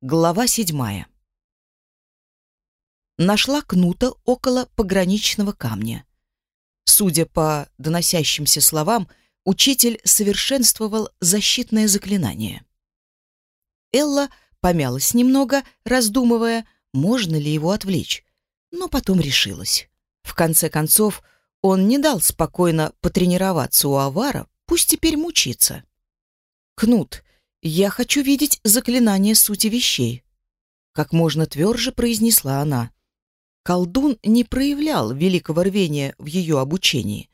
Глава седьмая. Нашла кнута около пограничного камня. Судя по доносящимся словам, учитель совершенствовал защитное заклинание. Элла помялась немного, раздумывая, можно ли его отвлечь, но потом решилась. В конце концов, он не дал спокойно потренироваться у Авара, пусть теперь мучится. «Кнут, я хочу видеть заклинание сути вещей», — как можно тверже произнесла она. Колдун не проявлял великого рвения в ее обучении,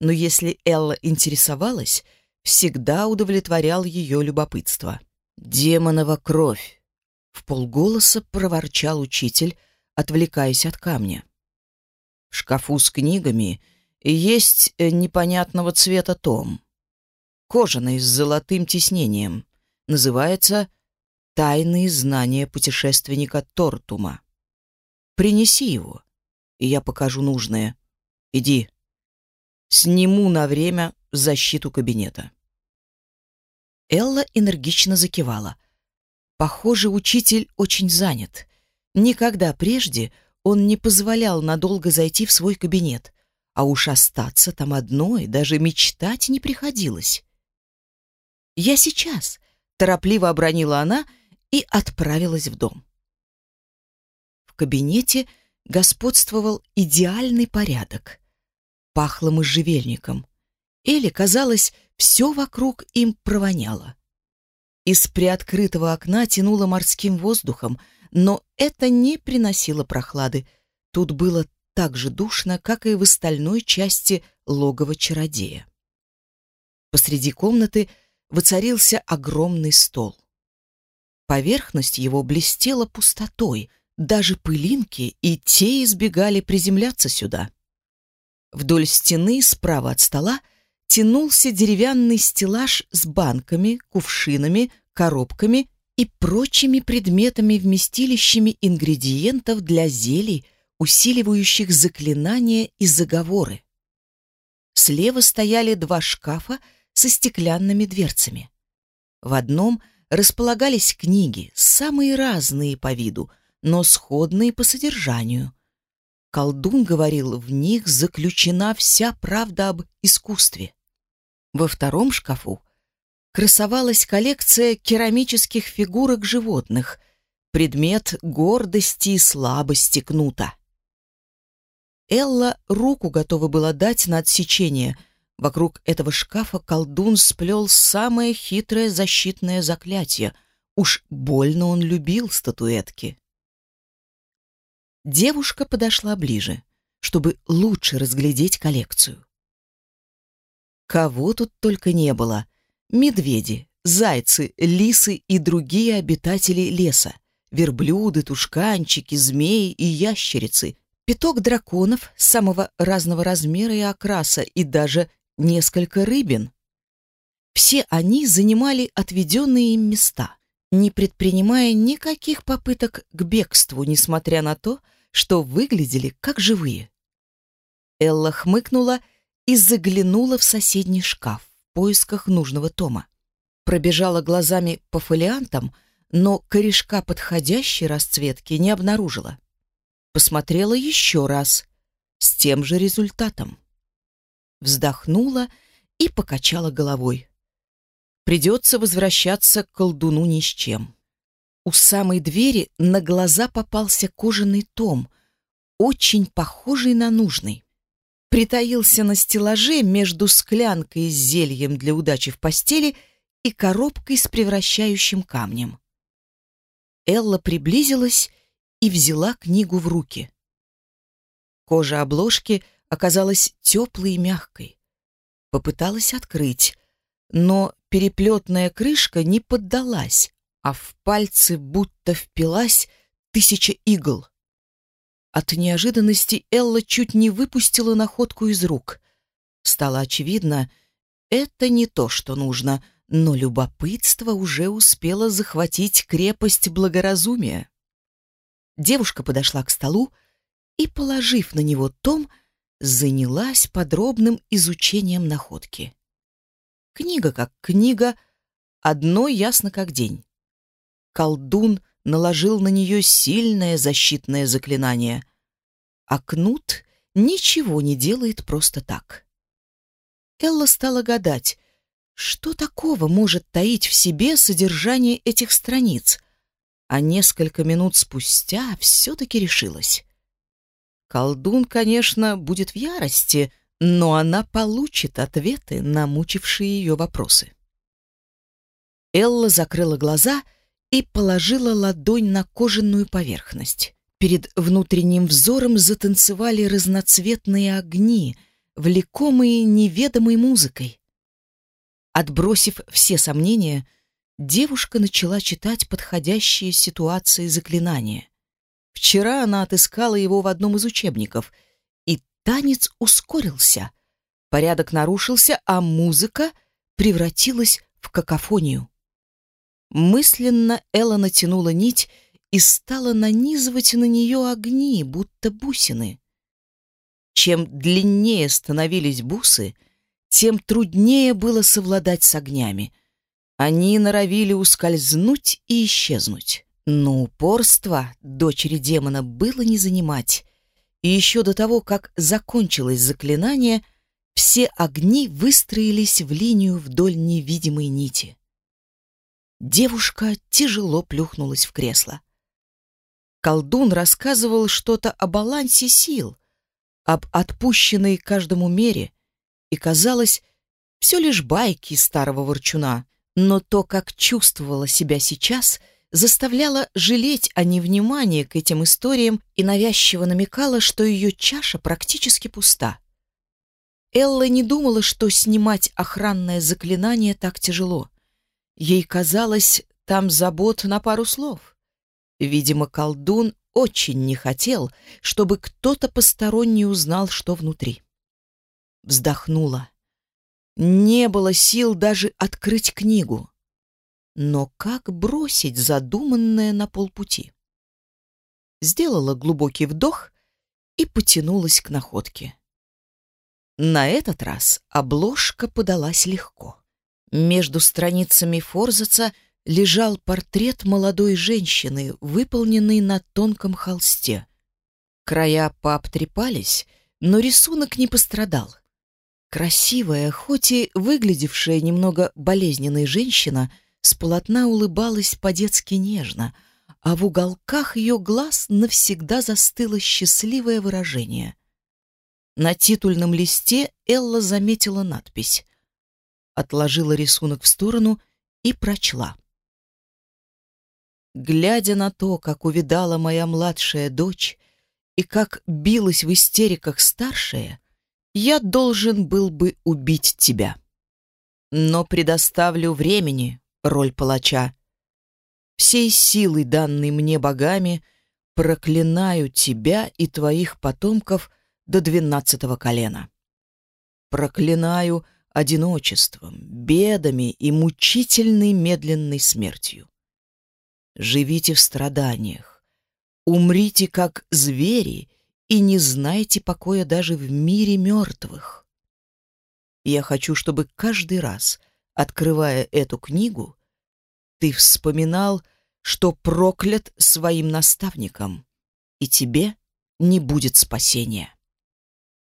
но если Элла интересовалась, всегда удовлетворял ее любопытство. «Демонова кровь!» — в полголоса проворчал учитель, отвлекаясь от камня. В шкафу с книгами есть э, непонятного цвета том. Кожаный с золотым тиснением. Называется «Тайные знания путешественника Тортума». Принеси его, и я покажу нужное. Иди. Сниму на время защиту кабинета. Элла энергично закивала. Похоже, учитель очень занят. Никогда прежде он не позволял надолго зайти в свой кабинет, а уж остаться там одной даже мечтать не приходилось. «Я сейчас», — торопливо обронила она и отправилась в дом. В кабинете господствовал идеальный порядок. Пахло можжевельником. Или, казалось, все вокруг им провоняло. Из приоткрытого окна тянуло морским воздухом, но это не приносило прохлады. Тут было так же душно, как и в остальной части логова чародея. Посреди комнаты воцарился огромный стол. Поверхность его блестела пустотой, даже пылинки и те избегали приземляться сюда. Вдоль стены справа от стола тянулся деревянный стеллаж с банками, кувшинами, коробками и прочими предметами-вместилищами ингредиентов для зелий, усиливающих заклинания и заговоры. Слева стояли два шкафа со стеклянными дверцами. В одном располагались книги, самые разные по виду, но сходные по содержанию. Колдун говорил, в них заключена вся правда об искусстве. Во втором шкафу красовалась коллекция керамических фигурок животных, предмет гордости и слабости кнута. Элла руку готова была дать на отсечение. Вокруг этого шкафа колдун сплел самое хитрое защитное заклятие. Уж больно он любил статуэтки. Девушка подошла ближе, чтобы лучше разглядеть коллекцию. Кого тут только не было — Медведи, зайцы, лисы и другие обитатели леса, верблюды, тушканчики, змеи и ящерицы, пяток драконов самого разного размера и окраса и даже несколько рыбин. Все они занимали отведенные им места, не предпринимая никаких попыток к бегству, несмотря на то, что выглядели как живые. Элла хмыкнула и заглянула в соседний шкаф поисках нужного тома. Пробежала глазами по фолиантам, но корешка подходящей расцветки не обнаружила. Посмотрела еще раз, с тем же результатом. Вздохнула и покачала головой. Придется возвращаться к колдуну ни с чем. У самой двери на глаза попался кожаный том, очень похожий на нужный притаился на стеллаже между склянкой с зельем для удачи в постели и коробкой с превращающим камнем. Элла приблизилась и взяла книгу в руки. Кожа обложки оказалась теплой и мягкой. Попыталась открыть, но переплетная крышка не поддалась, а в пальцы будто впилась тысяча игл. От неожиданности Элла чуть не выпустила находку из рук. Стало очевидно, это не то, что нужно, но любопытство уже успело захватить крепость благоразумия. Девушка подошла к столу и, положив на него том, занялась подробным изучением находки. Книга как книга, одно ясно как день. Колдун наложил на нее сильное защитное заклинание. А кнут ничего не делает просто так. Элла стала гадать, что такого может таить в себе содержание этих страниц, а несколько минут спустя все-таки решилась. Колдун, конечно, будет в ярости, но она получит ответы на мучившие ее вопросы. Элла закрыла глаза и положила ладонь на кожаную поверхность. Перед внутренним взором затанцевали разноцветные огни, влекомые неведомой музыкой. Отбросив все сомнения, девушка начала читать подходящие ситуации заклинания. Вчера она отыскала его в одном из учебников, и танец ускорился. Порядок нарушился, а музыка превратилась в какофонию. Мысленно Элла натянула нить и стала нанизывать на нее огни, будто бусины. Чем длиннее становились бусы, тем труднее было совладать с огнями. Они норовили ускользнуть и исчезнуть. Но упорство дочери демона было не занимать. И еще до того, как закончилось заклинание, все огни выстроились в линию вдоль невидимой нити. Девушка тяжело плюхнулась в кресло. Колдун рассказывал что-то о балансе сил, об отпущенной каждому мере, и казалось, все лишь байки старого ворчуна, но то, как чувствовала себя сейчас, заставляло жалеть о невнимании к этим историям и навязчиво намекала, что ее чаша практически пуста. Элла не думала, что снимать охранное заклинание так тяжело. Ей казалось, там забот на пару слов. Видимо, колдун очень не хотел, чтобы кто-то посторонний узнал, что внутри. Вздохнула. Не было сил даже открыть книгу. Но как бросить задуманное на полпути? Сделала глубокий вдох и потянулась к находке. На этот раз обложка подалась легко. Между страницами Форзаца лежал портрет молодой женщины, выполненный на тонком холсте. Края пообтрепались, но рисунок не пострадал. Красивая, хоть и выглядевшая немного болезненной женщина, с полотна улыбалась по-детски нежно, а в уголках ее глаз навсегда застыло счастливое выражение. На титульном листе Элла заметила надпись отложила рисунок в сторону и прочла. Глядя на то, как увидала моя младшая дочь и как билась в истериках старшая, я должен был бы убить тебя. Но предоставлю времени роль палача. Всей силой, данной мне богами, проклинаю тебя и твоих потомков до двенадцатого колена. Проклинаю одиночеством, бедами и мучительной медленной смертью. Живите в страданиях, умрите как звери и не знайте покоя даже в мире мертвых. Я хочу, чтобы каждый раз, открывая эту книгу, ты вспоминал, что проклят своим наставником, и тебе не будет спасения.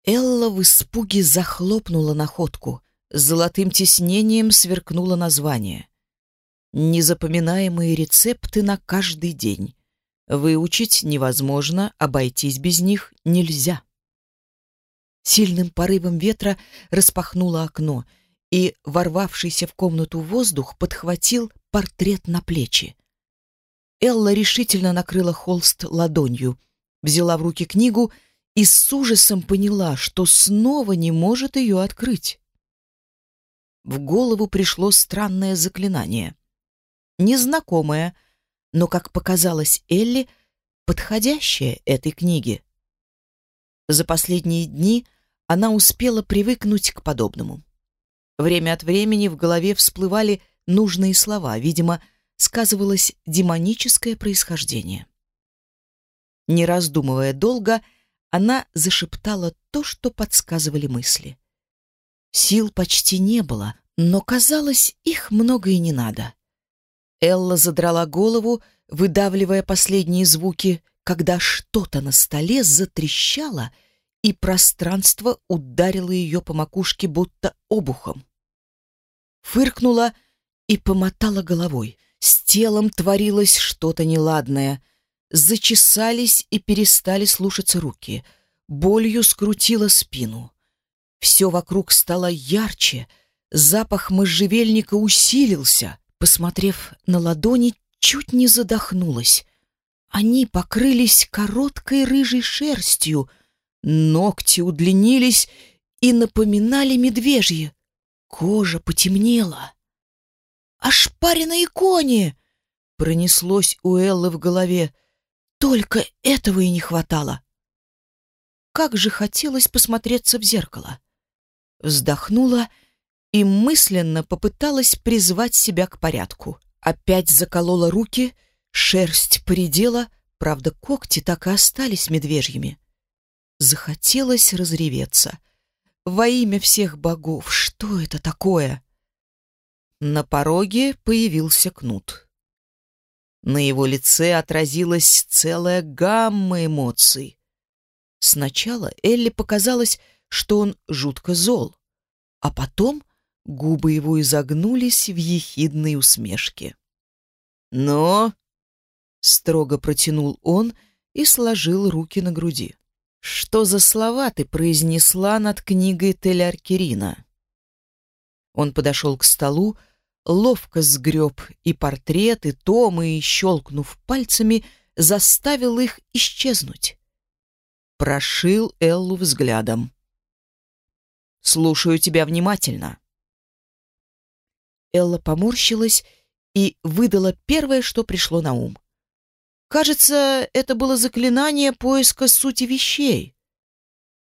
Элла в испуге захлопнула находку, Золотым тиснением сверкнуло название. Незапоминаемые рецепты на каждый день. Выучить невозможно, обойтись без них нельзя. Сильным порывом ветра распахнуло окно, и ворвавшийся в комнату воздух подхватил портрет на плечи. Элла решительно накрыла холст ладонью, взяла в руки книгу и с ужасом поняла, что снова не может ее открыть в голову пришло странное заклинание. Незнакомое, но, как показалось Элли, подходящее этой книге. За последние дни она успела привыкнуть к подобному. Время от времени в голове всплывали нужные слова, видимо, сказывалось демоническое происхождение. Не раздумывая долго, она зашептала то, что подсказывали мысли. Сил почти не было, но, казалось, их много и не надо. Элла задрала голову, выдавливая последние звуки, когда что-то на столе затрещало, и пространство ударило ее по макушке будто обухом. Фыркнула и помотала головой. С телом творилось что-то неладное. Зачесались и перестали слушаться руки. Болью скрутила спину. Все вокруг стало ярче, запах можжевельника усилился. Посмотрев на ладони, чуть не задохнулась. Они покрылись короткой рыжей шерстью, ногти удлинились и напоминали медвежьи. Кожа потемнела. «Ошпаренные кони!» — пронеслось у Эллы в голове. Только этого и не хватало. Как же хотелось посмотреться в зеркало. Вздохнула и мысленно попыталась призвать себя к порядку. Опять заколола руки, шерсть поредела, правда, когти так и остались медвежьими. Захотелось разреветься. Во имя всех богов, что это такое? На пороге появился кнут. На его лице отразилась целая гамма эмоций. Сначала Элли показалось, что он жутко зол, а потом губы его изогнулись в ехидной усмешке. «Но...» — строго протянул он и сложил руки на груди. «Что за слова ты произнесла над книгой Теляркерина?» Он подошел к столу, ловко сгреб и портрет, и томы, и, щелкнув пальцами, заставил их исчезнуть. Прошил Эллу взглядом. «Слушаю тебя внимательно». Элла поморщилась и выдала первое, что пришло на ум. Кажется, это было заклинание поиска сути вещей.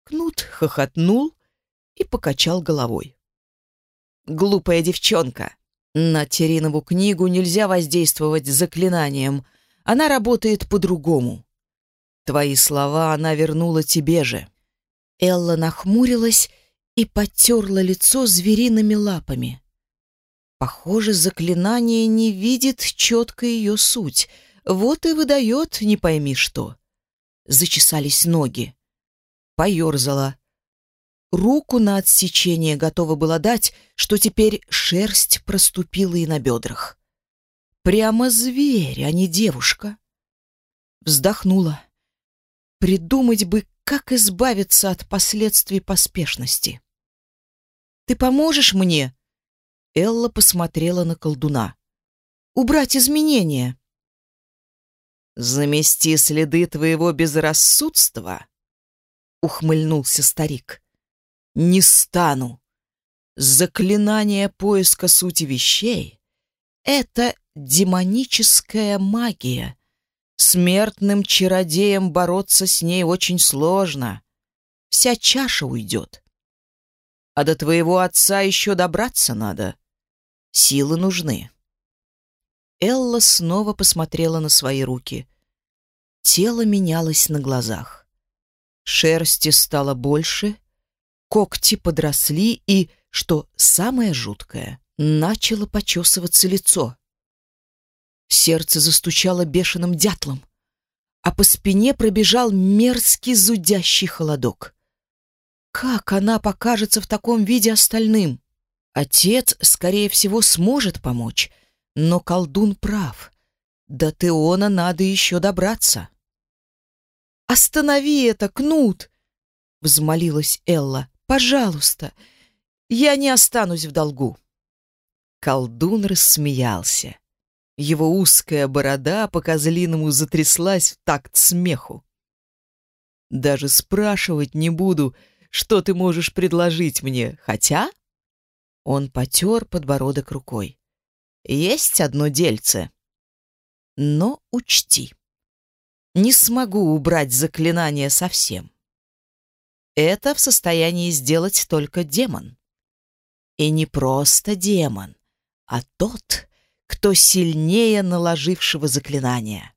Кнут хохотнул и покачал головой. «Глупая девчонка!» На Теринову книгу нельзя воздействовать заклинанием. Она работает по-другому. Твои слова она вернула тебе же. Элла нахмурилась и потерла лицо звериными лапами. Похоже, заклинание не видит четко ее суть. Вот и выдает не пойми что. Зачесались ноги. Поерзала руку на отсечение готова была дать, что теперь шерсть проступила и на бедрах. Прямо зверь, а не девушка. Вздохнула. Придумать бы, как избавиться от последствий поспешности. «Ты поможешь мне?» Элла посмотрела на колдуна. «Убрать изменения». «Замести следы твоего безрассудства?» — ухмыльнулся старик не стану. Заклинание поиска сути вещей — это демоническая магия. Смертным чародеям бороться с ней очень сложно. Вся чаша уйдет. А до твоего отца еще добраться надо. Силы нужны. Элла снова посмотрела на свои руки. Тело менялось на глазах. Шерсти стало больше, когти подросли и, что самое жуткое, начало почесываться лицо. Сердце застучало бешеным дятлом, а по спине пробежал мерзкий зудящий холодок. Как она покажется в таком виде остальным? Отец, скорее всего, сможет помочь, но колдун прав. До Теона надо еще добраться. «Останови это, Кнут!» — взмолилась Элла. Пожалуйста, я не останусь в долгу. Колдун рассмеялся. Его узкая борода по-козлиному затряслась в такт смеху. Даже спрашивать не буду, что ты можешь предложить мне, хотя... Он потер подбородок рукой. Есть одно дельце. Но учти, не смогу убрать заклинание совсем. Это в состоянии сделать только демон. И не просто демон, а тот, кто сильнее наложившего заклинания.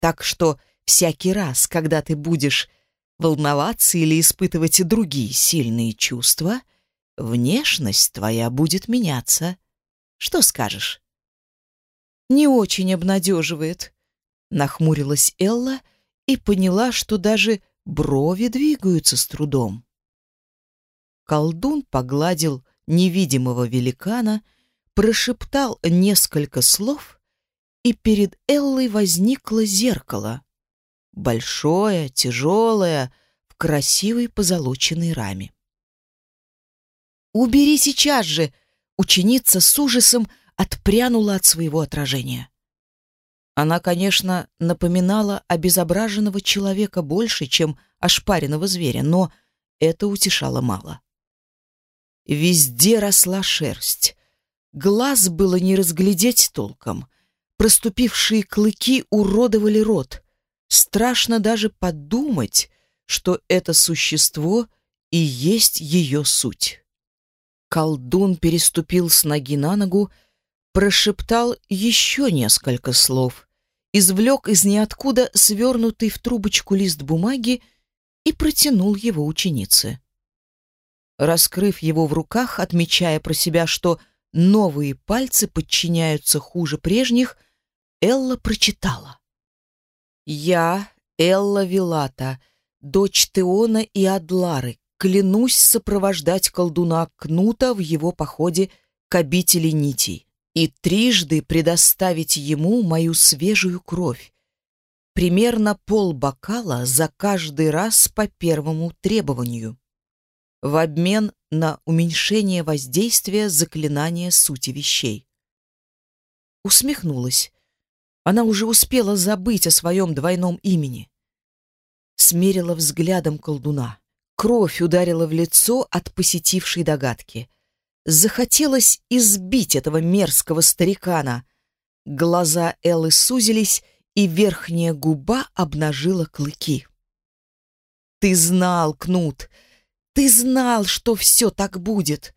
Так что всякий раз, когда ты будешь волноваться или испытывать другие сильные чувства, внешность твоя будет меняться. Что скажешь? не очень обнадеживает», — нахмурилась Элла и поняла, что даже брови двигаются с трудом. Колдун погладил невидимого великана, прошептал несколько слов, и перед Эллой возникло зеркало. Большое, тяжелое, в красивой позолоченной раме. «Убери сейчас же!» Ученица с ужасом отпрянула от своего отражения. Она, конечно, напоминала обезображенного человека больше, чем ошпаренного зверя, но это утешало мало. Везде росла шерсть. Глаз было не разглядеть толком. Проступившие клыки уродовали рот. Страшно даже подумать, что это существо и есть ее суть. Колдун переступил с ноги на ногу, прошептал еще несколько слов, извлек из ниоткуда свернутый в трубочку лист бумаги и протянул его ученице. Раскрыв его в руках, отмечая про себя, что новые пальцы подчиняются хуже прежних, Элла прочитала. «Я, Элла Вилата, дочь Теона и Адлары, клянусь сопровождать колдуна Кнута в его походе к обители нитей и трижды предоставить ему мою свежую кровь, примерно пол бокала за каждый раз по первому требованию в обмен на уменьшение воздействия заклинания сути вещей. Усмехнулась. Она уже успела забыть о своем двойном имени. Смерила взглядом колдуна. Кровь ударила в лицо от посетившей догадки. Захотелось избить этого мерзкого старикана. Глаза Эллы сузились, и верхняя губа обнажила клыки. «Ты знал, Кнут! Ты знал, что все так будет!»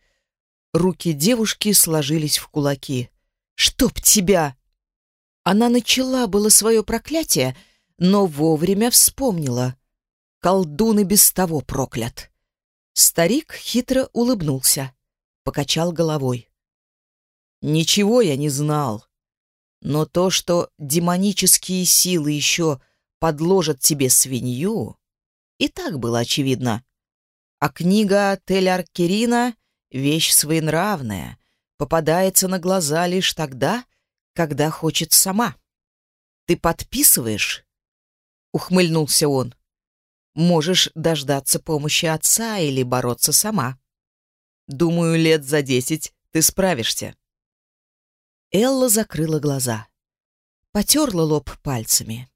Руки девушки сложились в кулаки. «Чтоб тебя!» Она начала было свое проклятие, но вовремя вспомнила. Колдун и без того проклят. Старик хитро улыбнулся, покачал головой. «Ничего я не знал. Но то, что демонические силы еще подложат тебе свинью, и так было очевидно. А книга Тель-Аркерина — вещь своенравная, попадается на глаза лишь тогда, когда хочет сама. Ты подписываешь? Ухмыльнулся он. Можешь дождаться помощи отца или бороться сама. Думаю, лет за десять ты справишься. Элла закрыла глаза. Потерла лоб пальцами.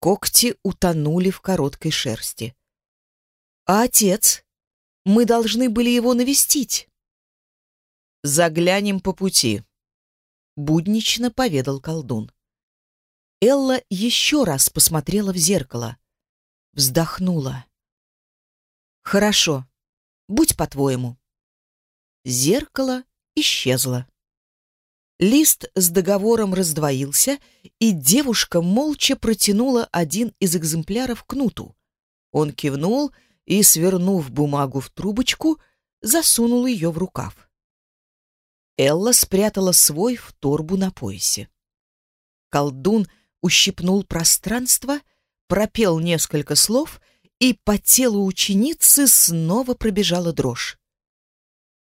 Когти утонули в короткой шерсти. А отец? Мы должны были его навестить. Заглянем по пути, буднично поведал колдун. Элла еще раз посмотрела в зеркало, вздохнула. Хорошо. Будь по-твоему. Зеркало исчезло. Лист с договором раздвоился, и девушка молча протянула один из экземпляров кнуту. Он кивнул и, свернув бумагу в трубочку, засунул ее в рукав. Элла спрятала свой в торбу на поясе. Колдун ущипнул пространство, пропел несколько слов, и по телу ученицы снова пробежала дрожь.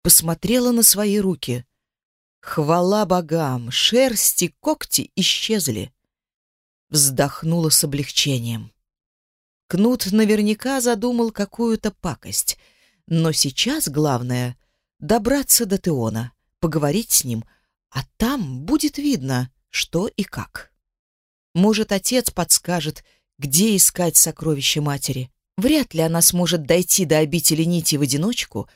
Посмотрела на свои руки. Хвала богам, шерсть и когти исчезли. Вздохнула с облегчением. Кнут наверняка задумал какую-то пакость. Но сейчас главное — добраться до Теона, поговорить с ним, а там будет видно, что и как. Может, отец подскажет, где искать сокровища матери. Вряд ли она сможет дойти до обители нити в одиночку,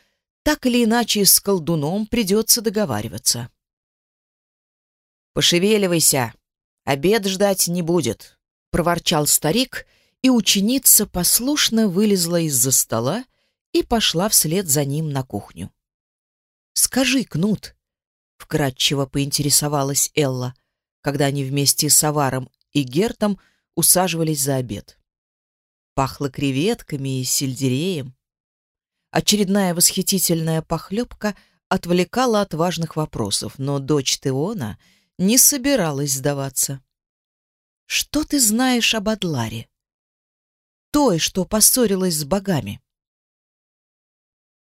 так или иначе с колдуном придется договариваться. «Пошевеливайся, обед ждать не будет», — проворчал старик и ученица послушно вылезла из-за стола и пошла вслед за ним на кухню. «Скажи, Кнут», — вкратчиво поинтересовалась Элла, когда они вместе с Аваром и Гертом усаживались за обед. Пахло креветками и сельдереем. Очередная восхитительная похлебка отвлекала от важных вопросов, но дочь Теона не собиралась сдаваться. «Что ты знаешь об Адларе?» «Той, что поссорилась с богами».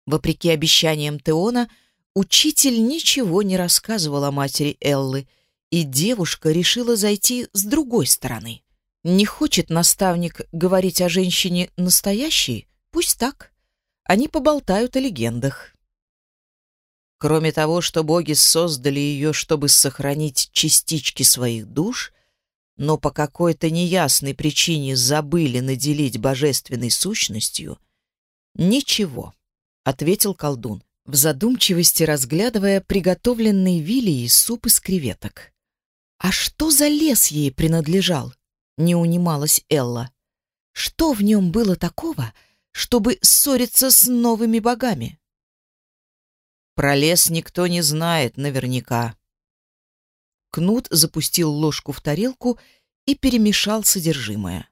Вопреки обещаниям Теона, учитель ничего не рассказывал о матери Эллы, и девушка решила зайти с другой стороны. Не хочет наставник говорить о женщине настоящей? Пусть так. Они поболтают о легендах. Кроме того, что боги создали ее, чтобы сохранить частички своих душ, но по какой-то неясной причине забыли наделить божественной сущностью, ничего, — ответил колдун, в задумчивости разглядывая приготовленный Вилией суп из креветок. А что за лес ей принадлежал? Не унималась Элла. Что в нем было такого, чтобы ссориться с новыми богами? Про лес никто не знает наверняка. Кнут запустил ложку в тарелку и перемешал содержимое.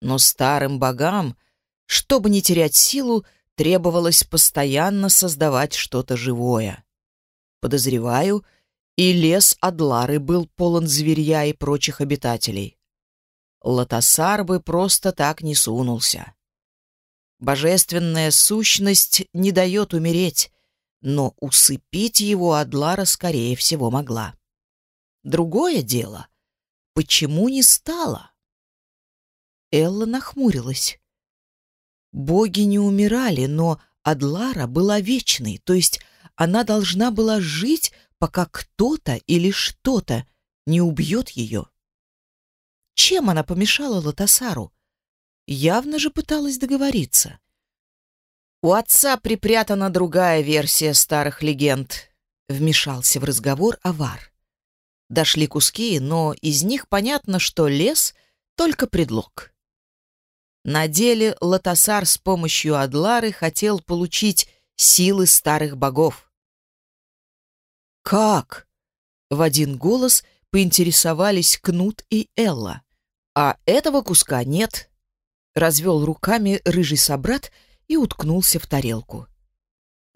Но старым богам, чтобы не терять силу, требовалось постоянно создавать что-то живое. Подозреваю, и лес Адлары был полон зверья и прочих обитателей. Латасар бы просто так не сунулся. Божественная сущность не дает умереть, но усыпить его Адлара, скорее всего, могла. Другое дело, почему не стала? Элла нахмурилась. Боги не умирали, но Адлара была вечной, то есть она должна была жить, пока кто-то или что-то не убьет ее. Чем она помешала Латасару? Явно же пыталась договориться. У отца припрятана другая версия старых легенд. Вмешался в разговор Авар. Дошли куски, но из них понятно, что лес — только предлог. На деле Латасар с помощью Адлары хотел получить силы старых богов. «Как?» — в один голос поинтересовались Кнут и Элла. «А этого куска нет», — развел руками рыжий собрат — и уткнулся в тарелку.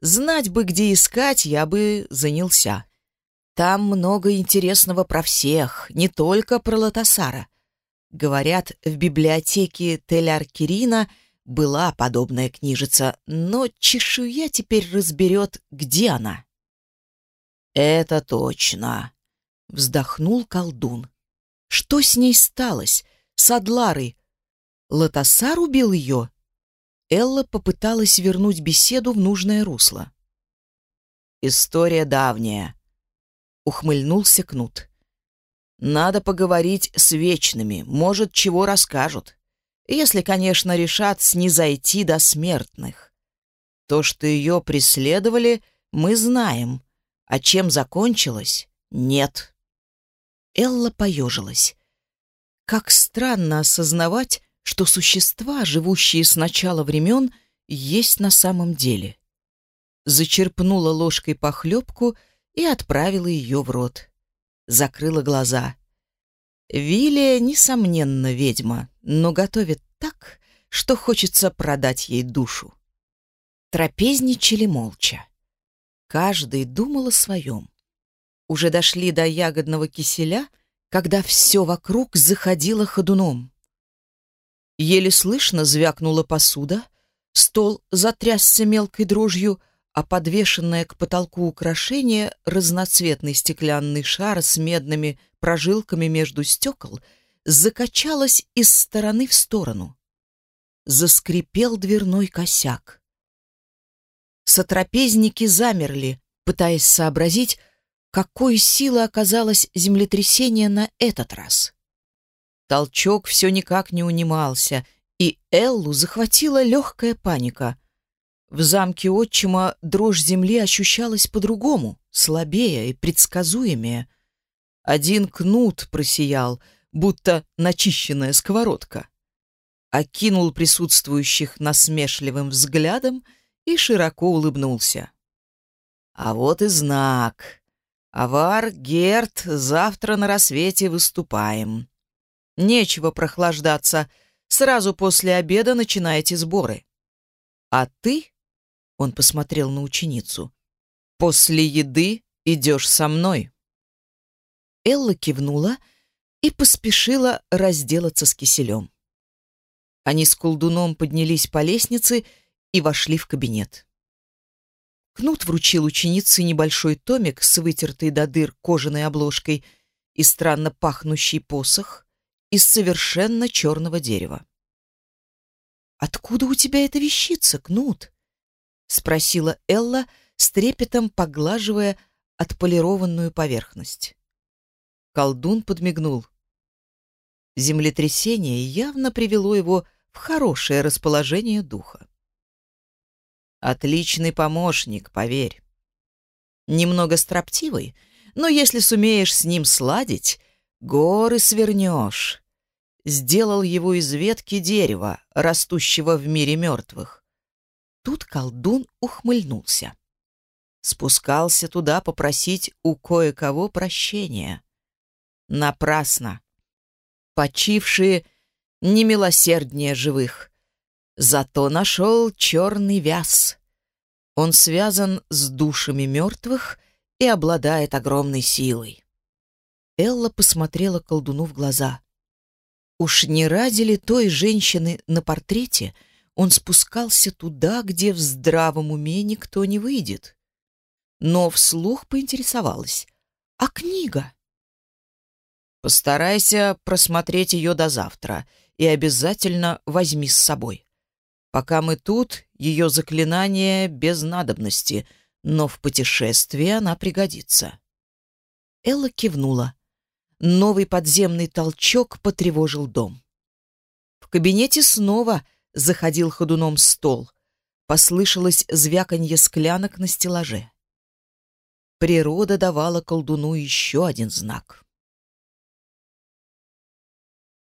Знать бы, где искать, я бы занялся. Там много интересного про всех, не только про Латасара. Говорят, в библиотеке Тель-Аркерина была подобная книжица, но чешуя теперь разберет, где она. «Это точно», — вздохнул колдун. «Что с ней сталось? С Адларой? Латасар убил ее?» Элла попыталась вернуть беседу в нужное русло. «История давняя», — ухмыльнулся Кнут. «Надо поговорить с вечными, может, чего расскажут. Если, конечно, решат снизойти до смертных. То, что ее преследовали, мы знаем, а чем закончилось — нет». Элла поежилась. Как странно осознавать, что существа, живущие с начала времен, есть на самом деле. Зачерпнула ложкой похлебку и отправила ее в рот. Закрыла глаза. Вилия, несомненно, ведьма, но готовит так, что хочется продать ей душу. Трапезничали молча. Каждый думал о своем. Уже дошли до ягодного киселя, когда все вокруг заходило ходуном. Еле слышно звякнула посуда, стол затрясся мелкой дрожью, а подвешенное к потолку украшение, разноцветный стеклянный шар с медными прожилками между стекол, закачалось из стороны в сторону. Заскрипел дверной косяк. Сотрапезники замерли, пытаясь сообразить, какой силы оказалось землетрясение на этот раз. Толчок все никак не унимался, и Эллу захватила легкая паника. В замке отчима дрожь земли ощущалась по-другому, слабее и предсказуемее. Один кнут просиял, будто начищенная сковородка. Окинул присутствующих насмешливым взглядом и широко улыбнулся. А вот и знак. Авар, Герт, завтра на рассвете выступаем. Нечего прохлаждаться. Сразу после обеда начинаете сборы. А ты, он посмотрел на ученицу, после еды идешь со мной. Элла кивнула и поспешила разделаться с киселем. Они с колдуном поднялись по лестнице и вошли в кабинет. Кнут вручил ученице небольшой томик с вытертой до дыр кожаной обложкой и странно пахнущий посох из совершенно черного дерева. «Откуда у тебя эта вещица, Кнут?» — спросила Элла, с трепетом поглаживая отполированную поверхность. Колдун подмигнул. Землетрясение явно привело его в хорошее расположение духа. Отличный помощник, поверь. Немного строптивый, но если сумеешь с ним сладить, горы свернешь. Сделал его из ветки дерева, растущего в мире мертвых. Тут колдун ухмыльнулся. Спускался туда попросить у кое-кого прощения. Напрасно. Почившие немилосерднее живых. Зато нашел черный вяз. Он связан с душами мертвых и обладает огромной силой. Элла посмотрела колдуну в глаза. Уж не ради ли той женщины на портрете он спускался туда, где в здравом уме никто не выйдет? Но вслух поинтересовалась. «А книга?» «Постарайся просмотреть ее до завтра и обязательно возьми с собой. Пока мы тут, ее заклинание без надобности, но в путешествии она пригодится. Элла кивнула. Новый подземный толчок потревожил дом. В кабинете снова заходил ходуном стол. Послышалось звяканье склянок на стеллаже. Природа давала колдуну еще один знак.